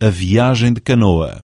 a viagem de canoa.